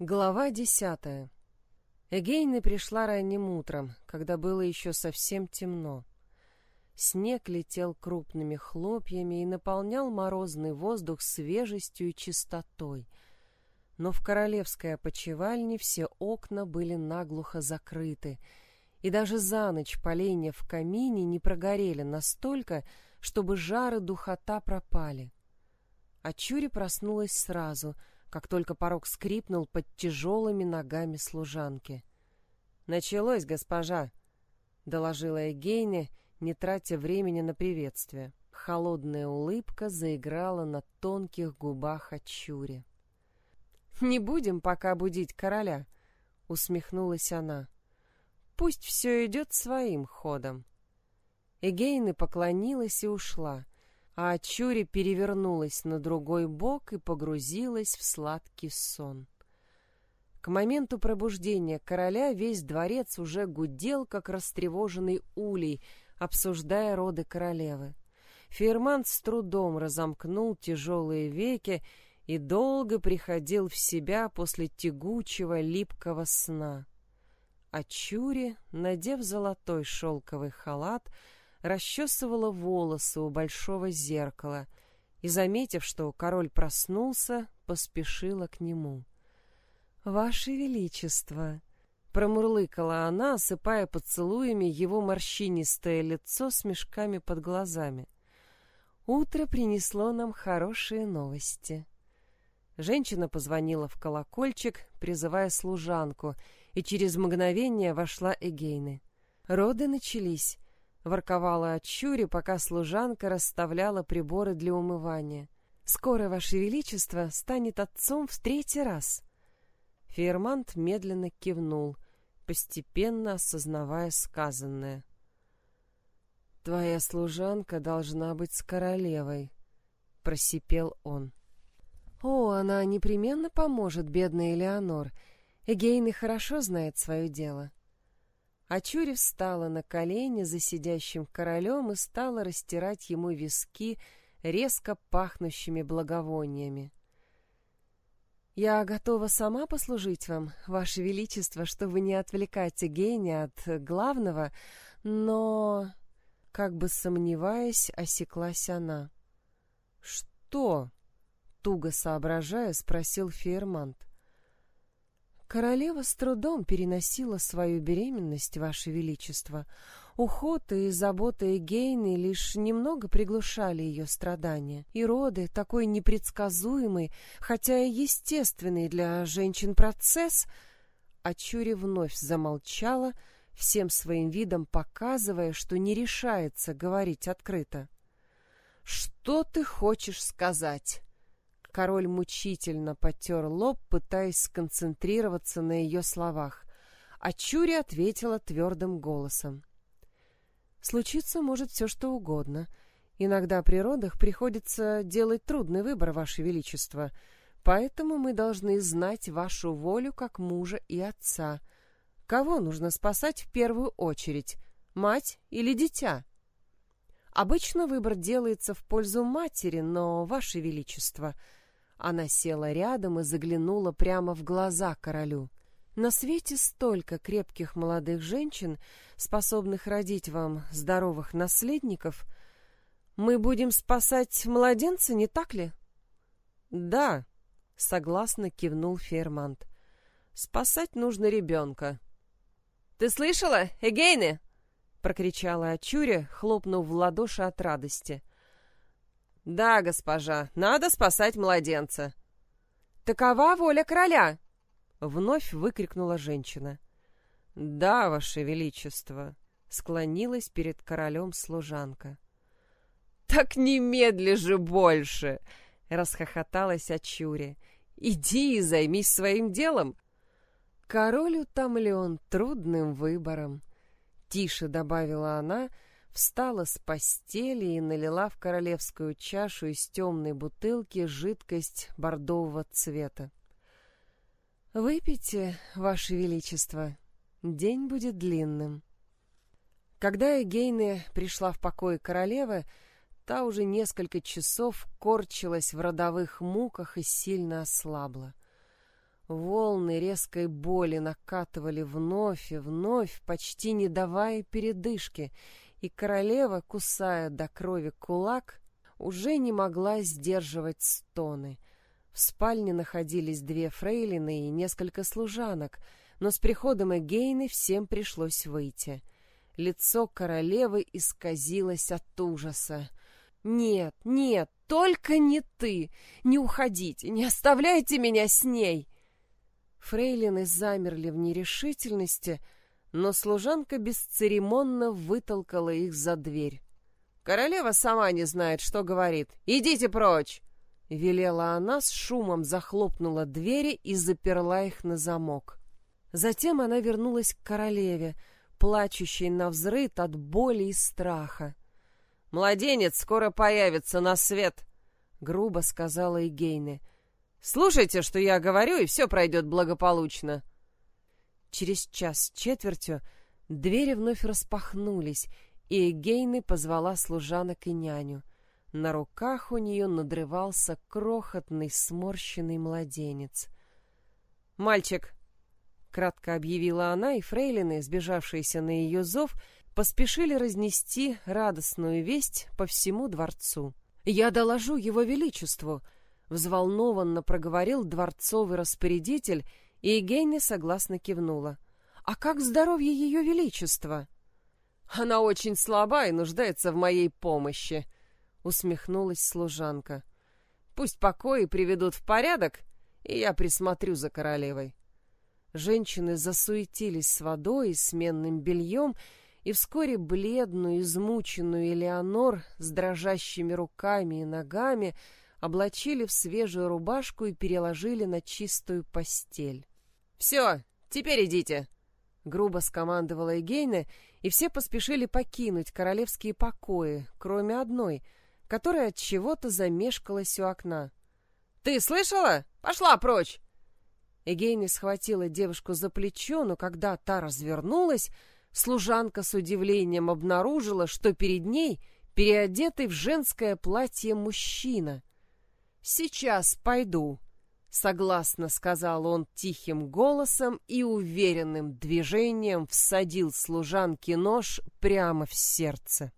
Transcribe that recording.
Глава десятая. Эгейна пришла ранним утром, когда было еще совсем темно. Снег летел крупными хлопьями и наполнял морозный воздух свежестью и чистотой. Но в королевской опочивальне все окна были наглухо закрыты, и даже за ночь поленья в камине не прогорели настолько, чтобы жар и духота пропали. А Чури проснулась сразу — как только порог скрипнул под тяжелыми ногами служанки. «Началось, госпожа!» — доложила Эгейне, не тратя времени на приветствие. Холодная улыбка заиграла на тонких губах Ачури. «Не будем пока будить короля», — усмехнулась она. «Пусть все идет своим ходом». Эгейна поклонилась и ушла — а Ачури перевернулась на другой бок и погрузилась в сладкий сон. К моменту пробуждения короля весь дворец уже гудел, как растревоженный улей, обсуждая роды королевы. Фермант с трудом разомкнул тяжелые веки и долго приходил в себя после тягучего липкого сна. А Чури, надев золотой шелковый халат, расчесывала волосы у большого зеркала и, заметив, что король проснулся, поспешила к нему. «Ваше Величество!» — промурлыкала она, осыпая поцелуями его морщинистое лицо с мешками под глазами. «Утро принесло нам хорошие новости». Женщина позвонила в колокольчик, призывая служанку, и через мгновение вошла Эгейны. Роды начались, ворковала от пока служанка расставляла приборы для умывания. «Скоро, Ваше Величество, станет отцом в третий раз». Фейермант медленно кивнул, постепенно осознавая сказанное. «Твоя служанка должна быть с королевой», — просипел он. «О, она непременно поможет, бедная Элеонор. Эгейна хорошо знает свое дело». А Чури встала на колени за сидящим королем и стала растирать ему виски резко пахнущими благовониями. «Я готова сама послужить вам, Ваше Величество, чтобы не отвлекать Геня от главного, но...» Как бы сомневаясь, осеклась она. «Что?» — туго соображая, спросил Фейермант. Королева с трудом переносила свою беременность, Ваше Величество. Уход и забота Эгейны лишь немного приглушали ее страдания. И роды, такой непредсказуемый, хотя и естественный для женщин процесс... А Чури вновь замолчала, всем своим видом показывая, что не решается говорить открыто. «Что ты хочешь сказать?» Король мучительно потер лоб, пытаясь сконцентрироваться на ее словах, а Чури ответила твердым голосом. «Случиться может все, что угодно. Иногда при родах приходится делать трудный выбор, Ваше Величество, поэтому мы должны знать вашу волю как мужа и отца. Кого нужно спасать в первую очередь, мать или дитя?» Обычно выбор делается в пользу матери, но, Ваше Величество, — она села рядом и заглянула прямо в глаза королю. На свете столько крепких молодых женщин, способных родить вам здоровых наследников. Мы будем спасать младенца, не так ли? Да, согласно кивнул Фермант. Спасать нужно ребенка. Ты слышала, Эгейне? прокричала Ачуря, хлопнув в ладоши от радости. «Да, госпожа, надо спасать младенца». «Такова воля короля!» — вновь выкрикнула женщина. «Да, ваше величество!» — склонилась перед королем служанка. «Так немедли же больше!» — расхохоталась Ачури. «Иди и займись своим делом!» Король утомлен трудным выбором. Тише добавила она — встала с постели и налила в королевскую чашу из темной бутылки жидкость бордового цвета. «Выпейте, Ваше Величество, день будет длинным». Когда Эгейне пришла в покой королевы, та уже несколько часов корчилась в родовых муках и сильно ослабла. Волны резкой боли накатывали вновь и вновь, почти не давая передышки, и королева, кусая до крови кулак, уже не могла сдерживать стоны. В спальне находились две фрейлины и несколько служанок, но с приходом Эгейны всем пришлось выйти. Лицо королевы исказилось от ужаса. «Нет, нет, только не ты! Не уходите, не оставляйте меня с ней!» Фрейлины замерли в нерешительности, но служанка бесцеремонно вытолкала их за дверь. «Королева сама не знает, что говорит. Идите прочь!» Велела она, с шумом захлопнула двери и заперла их на замок. Затем она вернулась к королеве, плачущей на взрыд от боли и страха. «Младенец скоро появится на свет», — грубо сказала Игейне. «Слушайте, что я говорю, и все пройдет благополучно». Через час с четвертью двери вновь распахнулись, и Эгейны позвала служанок и няню. На руках у нее надрывался крохотный сморщенный младенец. «Мальчик!» — кратко объявила она, и фрейлины, сбежавшиеся на ее зов, поспешили разнести радостную весть по всему дворцу. «Я доложу его величеству!» — взволнованно проговорил дворцовый распорядитель, и Гейне согласно кивнула. «А как здоровье ее величества?» «Она очень слаба и нуждается в моей помощи», усмехнулась служанка. Пусть покои приведут в порядок, и я присмотрю за королевой. Женщины засуетились с водой и сменным бельем, и вскоре бледную, измученную Элеонор с дрожащими руками и ногами облачили в свежую рубашку и переложили на чистую постель. «Все, теперь идите!» — грубо скомандовала Эгейна, и все поспешили покинуть королевские покои, кроме одной — которая от чего-то замешкалась у окна. «Ты слышала? Пошла прочь!» Эгейни схватила девушку за плечо, но когда та развернулась, служанка с удивлением обнаружила, что перед ней переодетый в женское платье мужчина. «Сейчас пойду», — согласно сказал он тихим голосом и уверенным движением всадил служанке нож прямо в сердце.